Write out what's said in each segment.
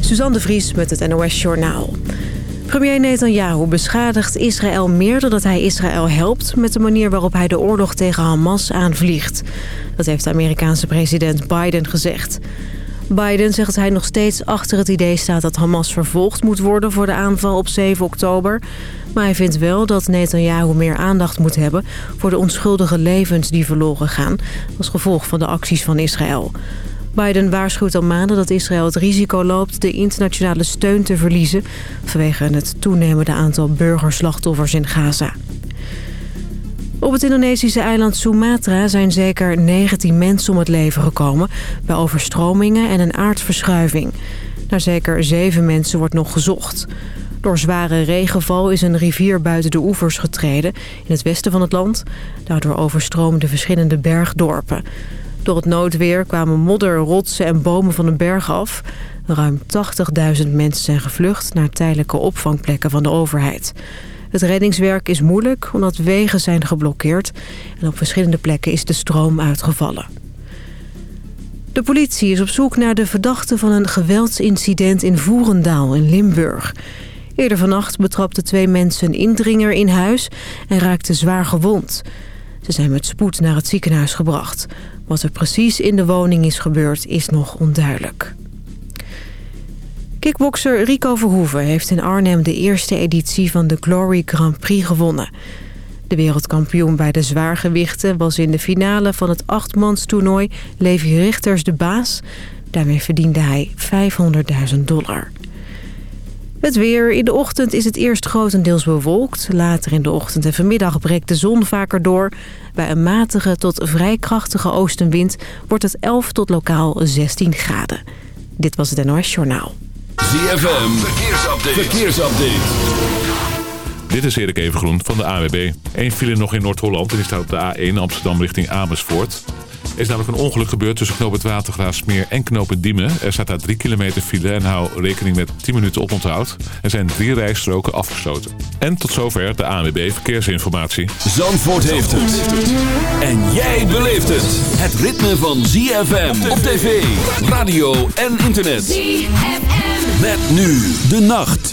Susanne de Vries met het NOS Journaal. Premier Netanyahu beschadigt Israël meer doordat hij Israël helpt... met de manier waarop hij de oorlog tegen Hamas aanvliegt. Dat heeft de Amerikaanse president Biden gezegd. Biden zegt dat hij nog steeds achter het idee staat dat Hamas vervolgd moet worden voor de aanval op 7 oktober. Maar hij vindt wel dat Netanyahu meer aandacht moet hebben voor de onschuldige levens die verloren gaan als gevolg van de acties van Israël. Biden waarschuwt al maanden dat Israël het risico loopt de internationale steun te verliezen... vanwege het toenemende aantal burgerslachtoffers in Gaza. Op het Indonesische eiland Sumatra zijn zeker 19 mensen om het leven gekomen... bij overstromingen en een aardverschuiving. Naar zeker 7 mensen wordt nog gezocht. Door zware regenval is een rivier buiten de oevers getreden... in het westen van het land. Daardoor overstroomden verschillende bergdorpen. Door het noodweer kwamen modder, rotsen en bomen van een berg af. Ruim 80.000 mensen zijn gevlucht naar tijdelijke opvangplekken van de overheid. Het reddingswerk is moeilijk omdat wegen zijn geblokkeerd... en op verschillende plekken is de stroom uitgevallen. De politie is op zoek naar de verdachte van een geweldsincident in Voerendaal in Limburg. Eerder vannacht betrapte twee mensen een indringer in huis en raakte zwaar gewond... Ze zijn met spoed naar het ziekenhuis gebracht. Wat er precies in de woning is gebeurd is nog onduidelijk. Kickbokser Rico Verhoeven heeft in Arnhem de eerste editie van de Glory Grand Prix gewonnen. De wereldkampioen bij de zwaargewichten was in de finale van het achtmanstoernooi Levi Richters de baas. Daarmee verdiende hij 500.000 dollar. Het weer. In de ochtend is het eerst grotendeels bewolkt. Later in de ochtend en vanmiddag breekt de zon vaker door. Bij een matige tot vrij krachtige oostenwind wordt het 11 tot lokaal 16 graden. Dit was het NOS Journaal. ZFM. Verkeersupdate. Verkeersupdate. Dit is Erik Evengroen van de AWB. Eén file nog in Noord-Holland en is daar op de A1 Amsterdam richting Amersfoort. Er is namelijk een ongeluk gebeurd tussen knooppunt Watergraafsmeer en knooppunt Diemen. Er staat daar 3 kilometer file en hou rekening met 10 minuten oponthoud. Er zijn drie rijstroken afgesloten. En tot zover de ANWB Verkeersinformatie. Zandvoort heeft het. En jij beleeft het. Het ritme van ZFM op tv, radio en internet. ZFM. Met nu de nacht.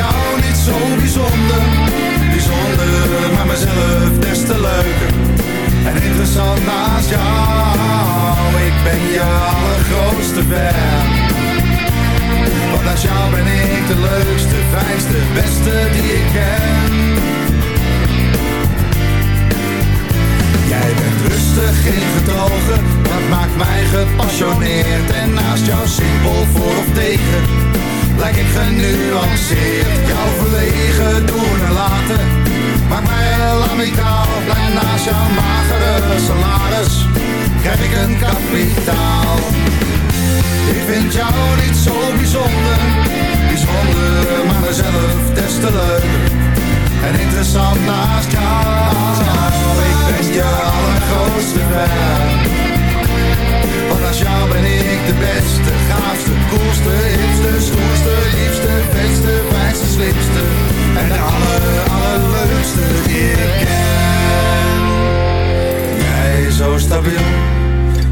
jou niet zo bijzonder Bijzonder, maar mezelf des te leuker En interessant naast jou Ik ben je allergrootste fan Want naast jou ben ik de leukste, fijnste, beste die ik ken Jij bent rustig getogen. dat maakt mij gepassioneerd En naast jou simpel voor of tegen lijk ik genuanceerd. Jouw verlegen doen en laten, maak mij heel amicaal. Blij naast jouw magere salaris, krijg ik een kapitaal. Ik vind jou niet zo bijzonder, bijzonder maar mezelf des te leuk. En interessant naast jou, ik ben je allergrootste fan. Want als jou ben ik de beste, gaafste, koelste, hipste, stoerste, liefste, beste, wijste, slimste. En de aller, allerleukste die ik ken. Jij is zo stabiel,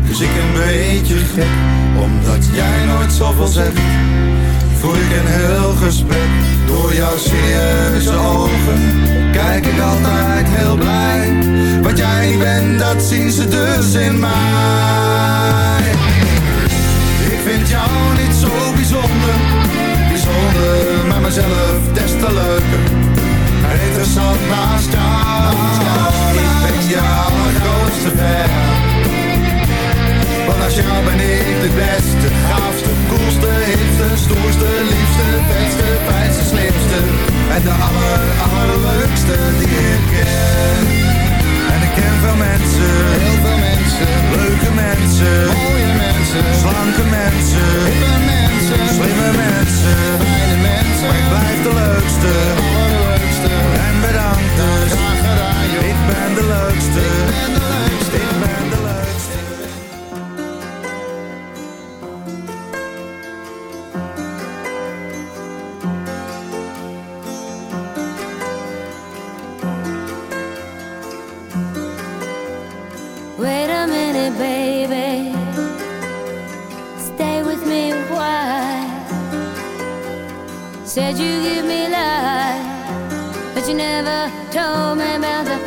dus ik een beetje gek. Omdat jij nooit zoveel zegt, voel ik een heel gesprek. Door jouw serieuze ogen, kijk ik altijd heel blij. Wat jij bent, dat zien ze dus in mij zo bijzonder, bijzonder. Met mezelf des te leuker, interessant naast jou. Ik ben jouw ver Want als jou ben ik de beste, gaafste, koelste, hipste, stoerste, liefste, beste, fijnste, slimste. En de aller, allerleukste die ik ken ken veel mensen, heel veel mensen. Leuke mensen, mooie mensen. Slanke mensen, hippe mensen. Slimme mensen, fijne mensen. Maar ik blijf de leukste, oh, de allerleukste. En bedankt dus, Ik ben de leukste, ik ben de leukste. Wait a minute, baby. Stay with me a while. Said you give me life, but you never told me about the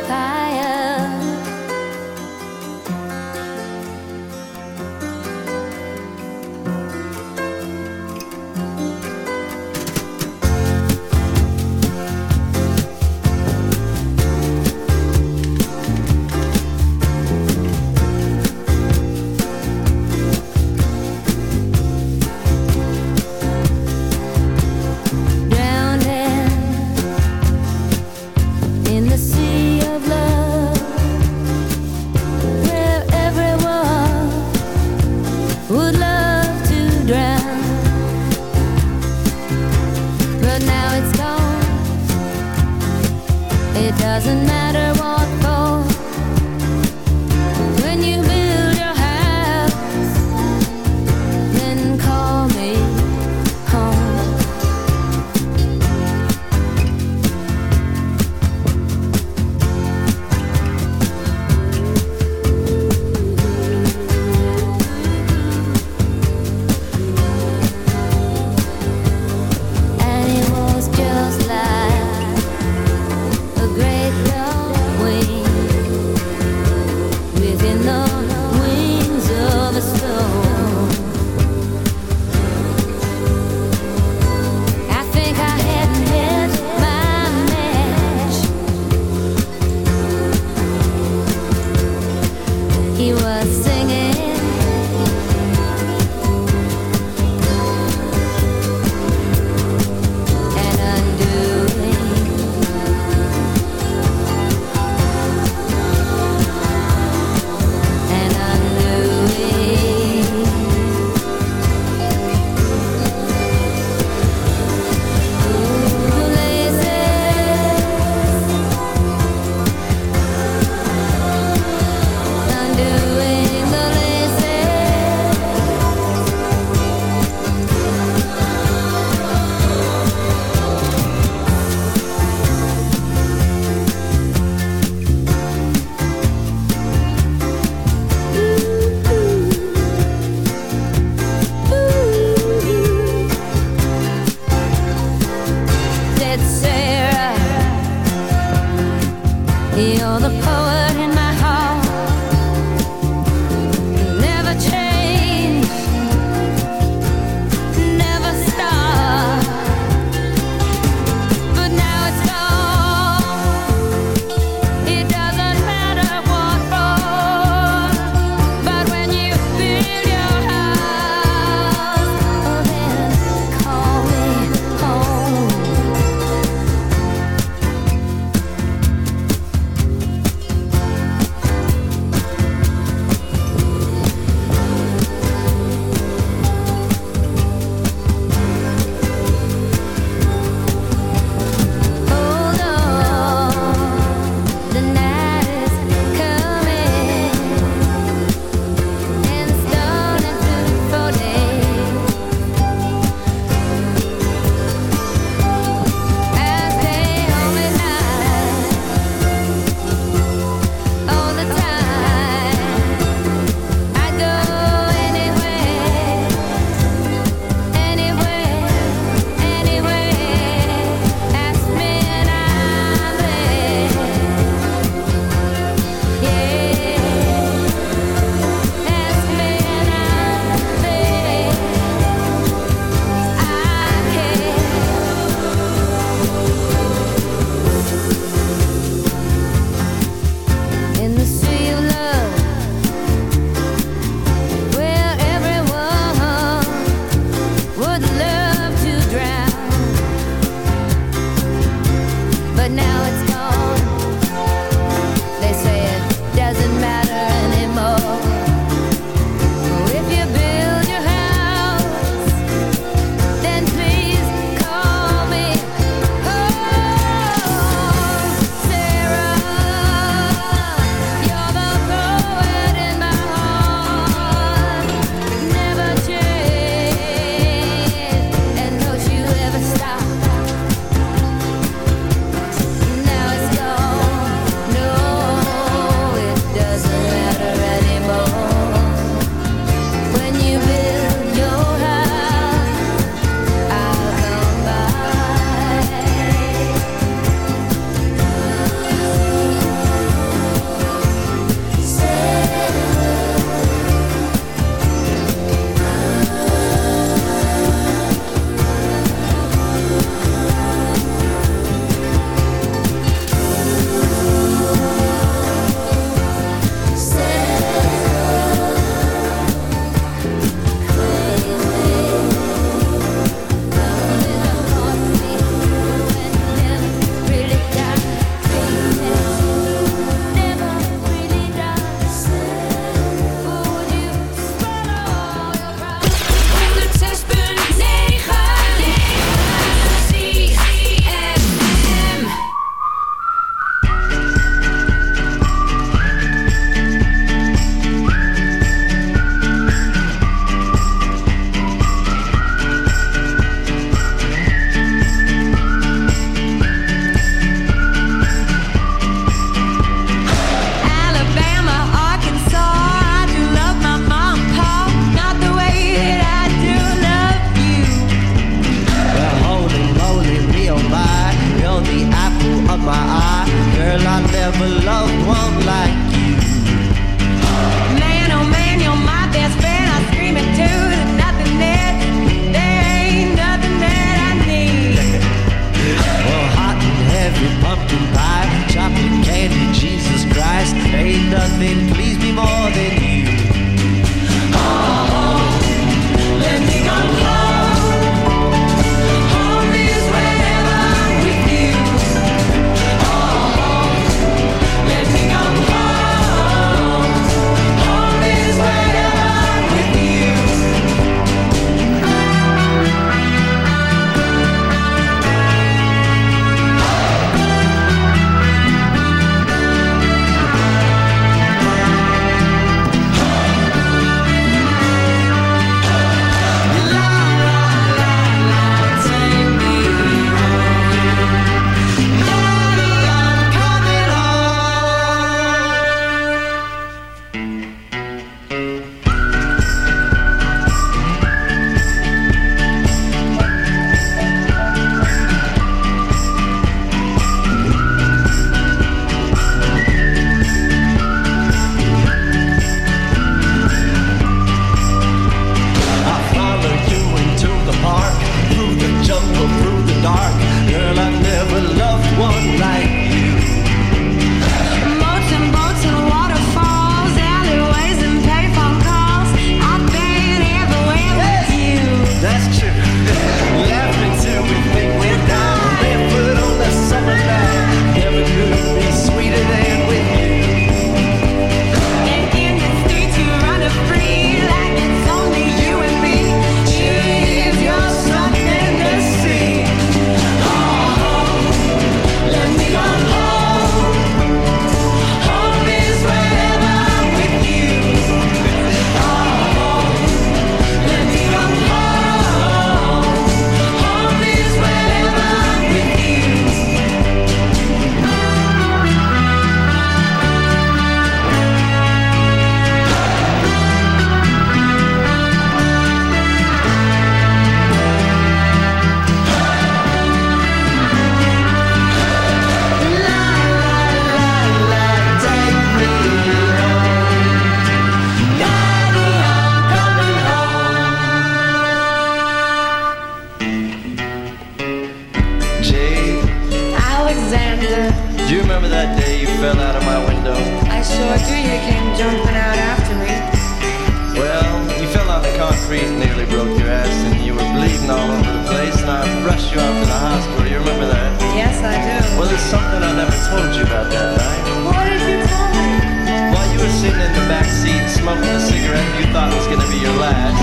in the hospital. You remember that? Yes, I do. Well, there's something I never told you about that night. What did you tell me? While you were sitting in the back seat smoking a cigarette you thought was going to be your last,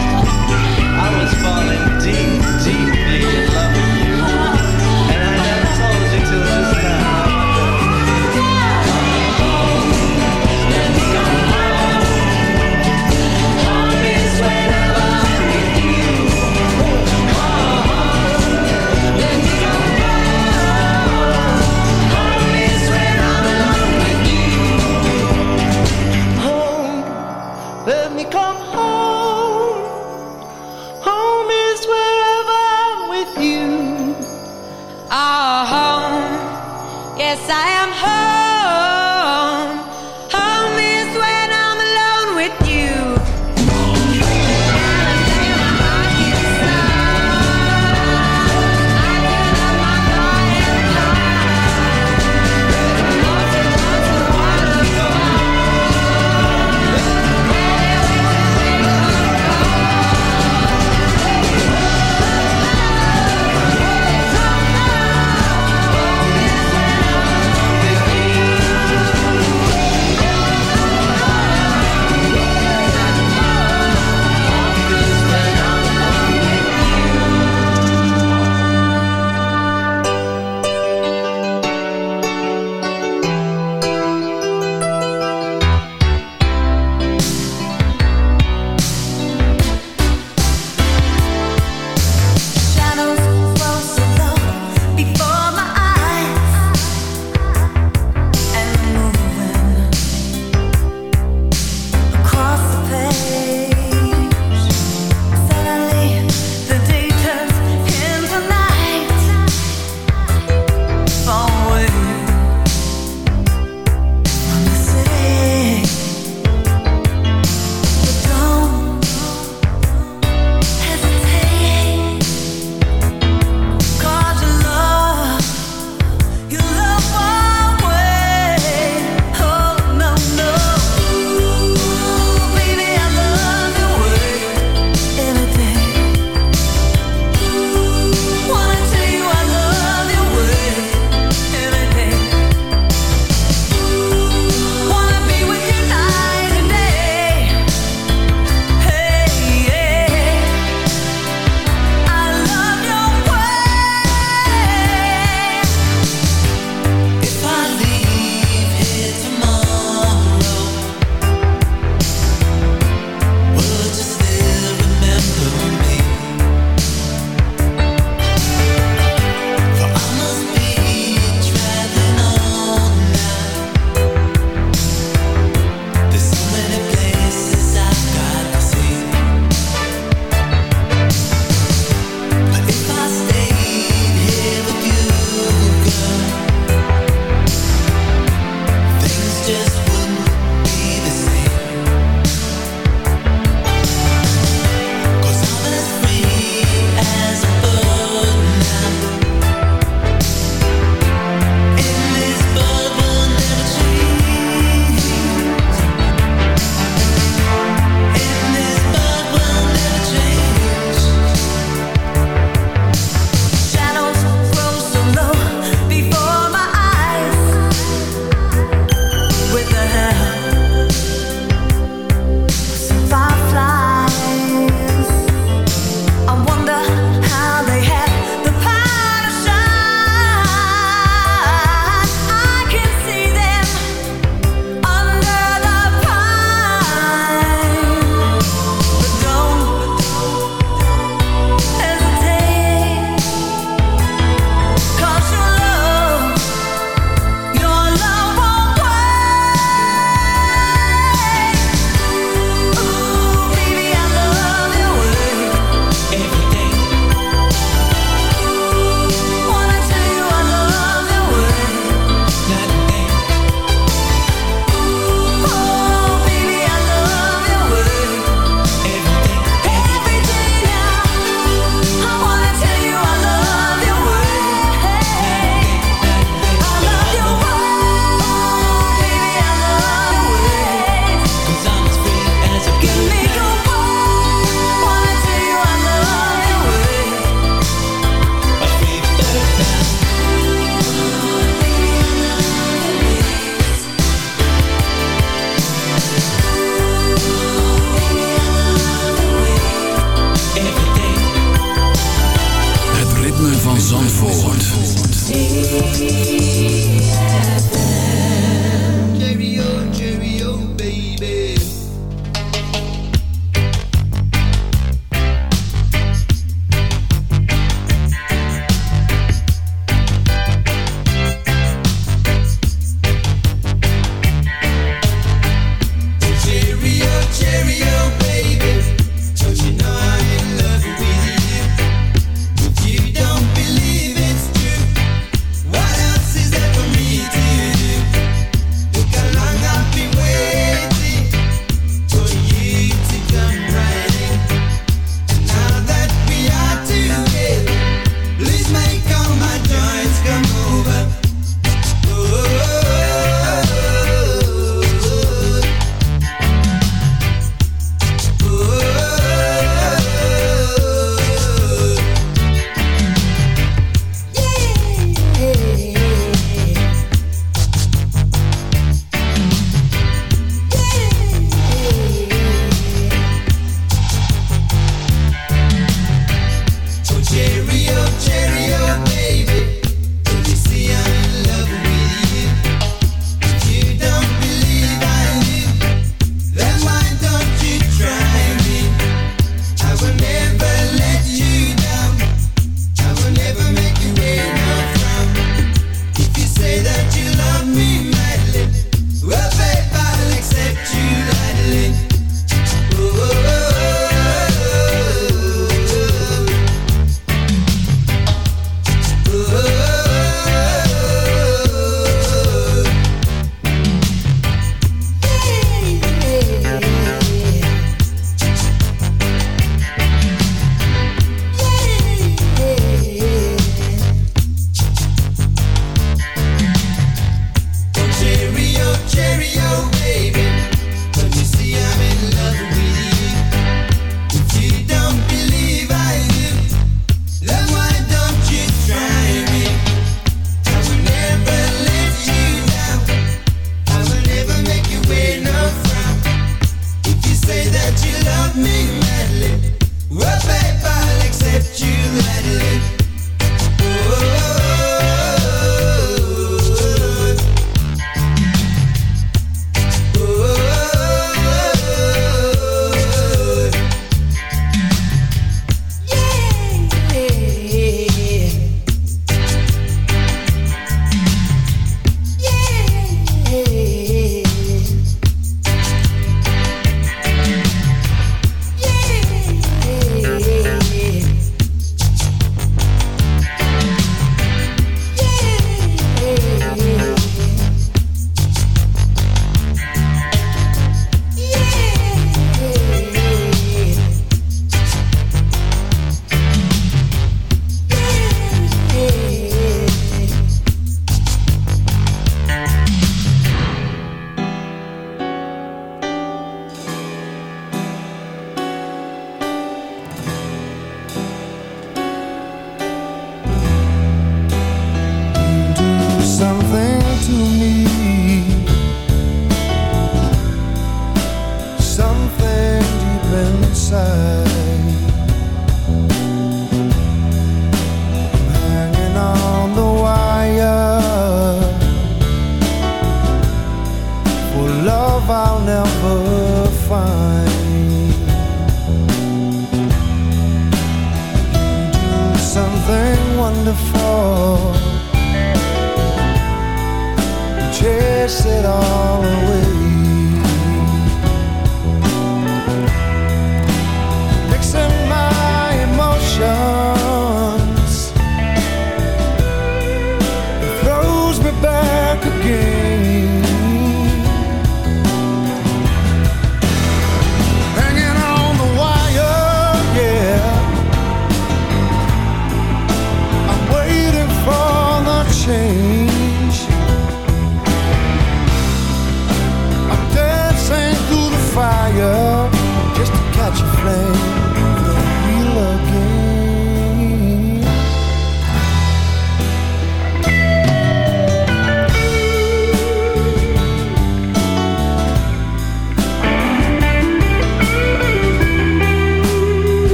I was falling deep, deep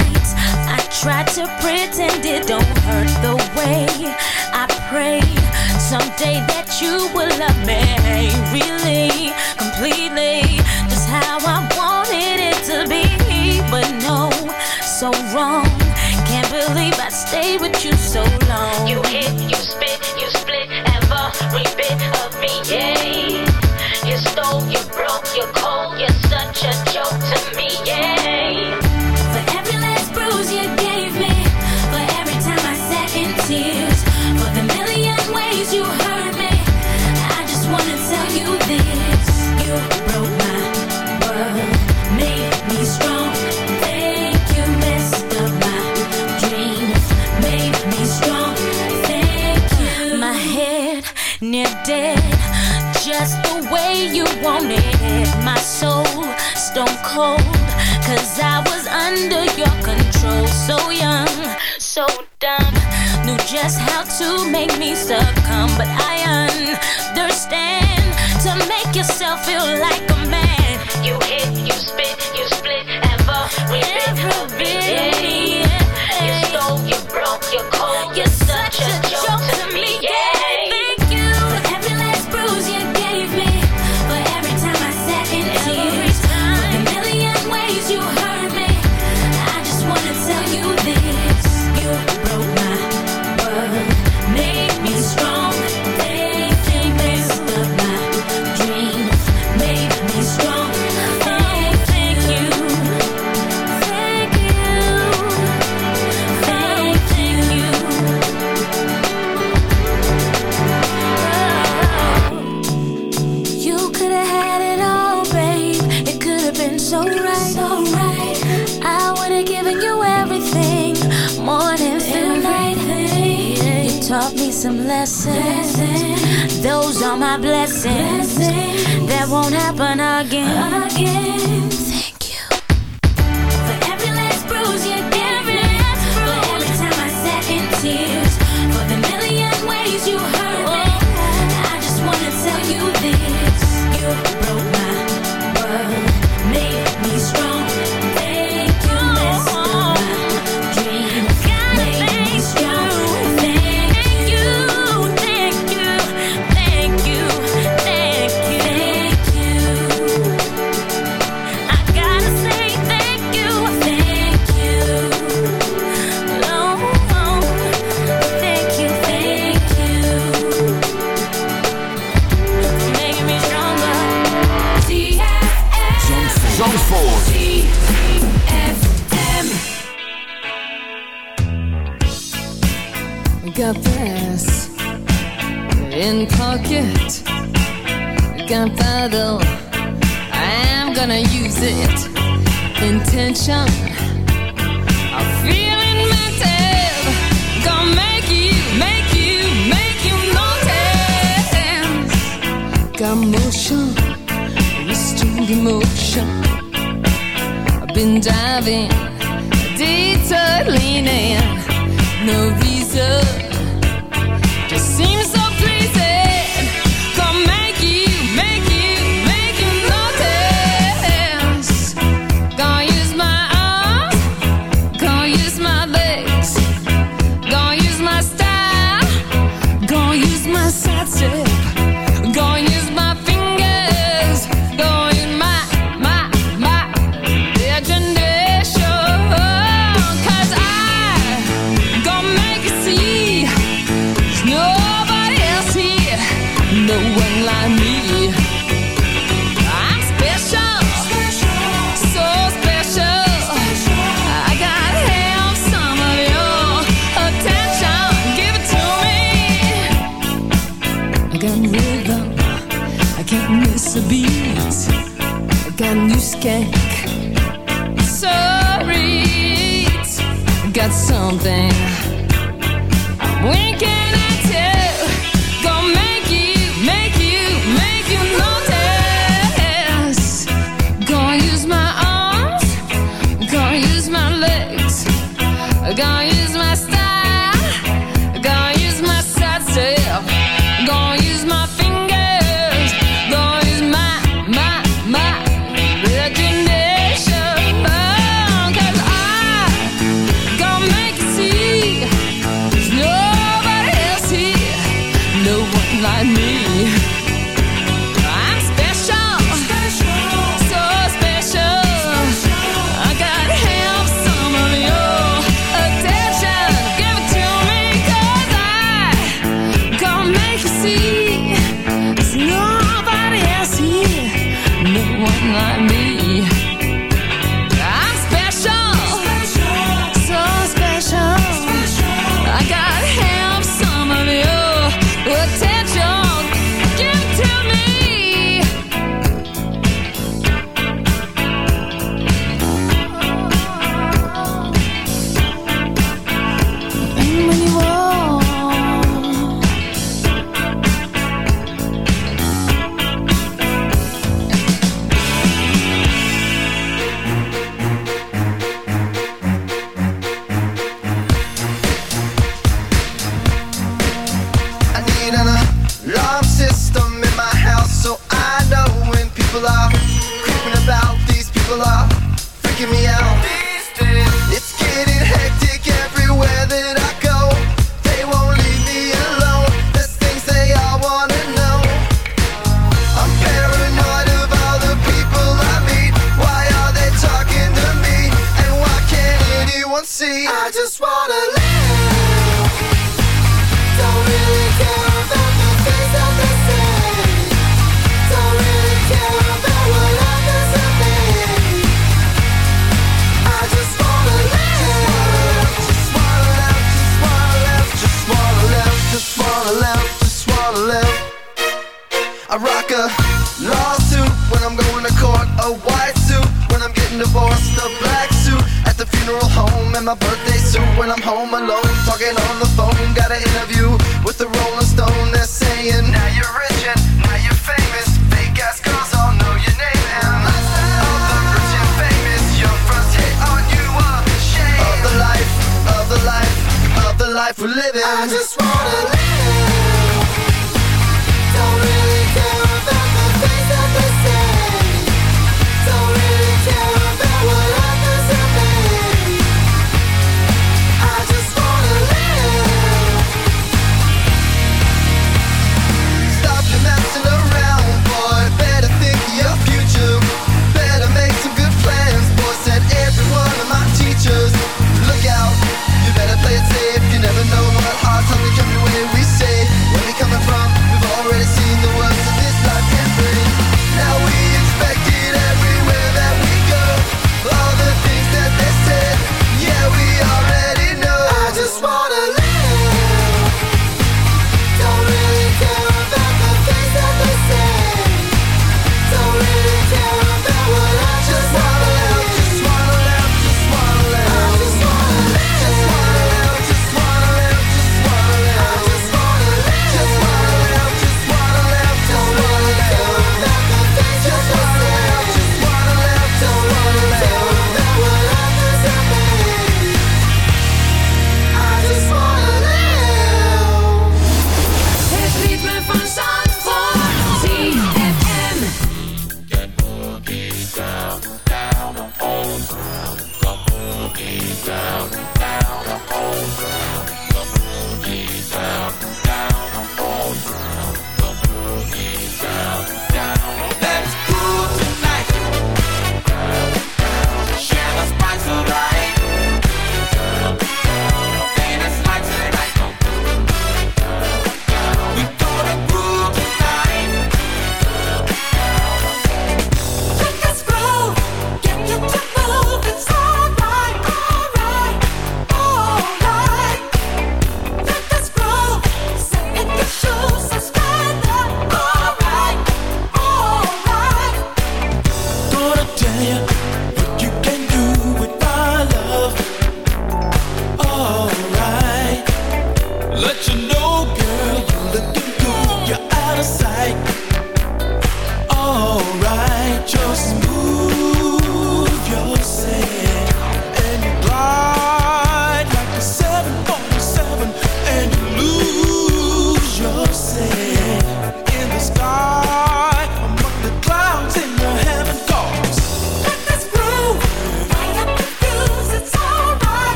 night. I try to pretend it don't hurt the way I pray someday that you will love me really, completely, just how I wanted it to be. But no, so wrong. Can't believe I stayed with you so long. You hit, you spit, you split every bit of me. Yeah, you stole, you broke, you cold, you're such a joke. wanted my soul stone cold Cause I was under your control So young, so dumb Knew just how to make me succumb But I understand To make yourself feel like a man You hit, you spit, you split Ever every bit, been? some lessons. Those are my blessings. That won't happen again. I am gonna use it Intention I'm feeling mental Gonna make you, make you, make you notice Got motion Restored emotion I've been diving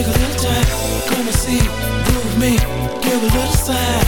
Take a little time, come and see, prove me, give a little sign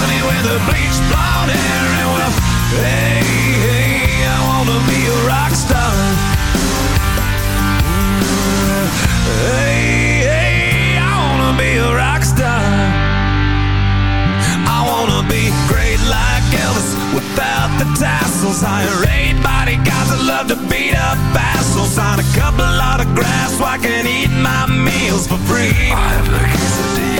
balcony with the bleach blonde hair and well, hey, hey, I wanna be a rock star. Mm, hey, hey, I wanna be a rock star. I wanna be great like Elvis without the tassels. I ain't eight bodyguards that love to beat up assholes. Sign a couple of autographs so I can eat my meals for free. I have the keys quesadilla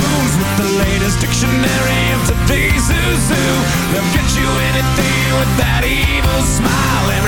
rooms with the latest dictionary of today's zoo. They'll get you anything with that evil smile.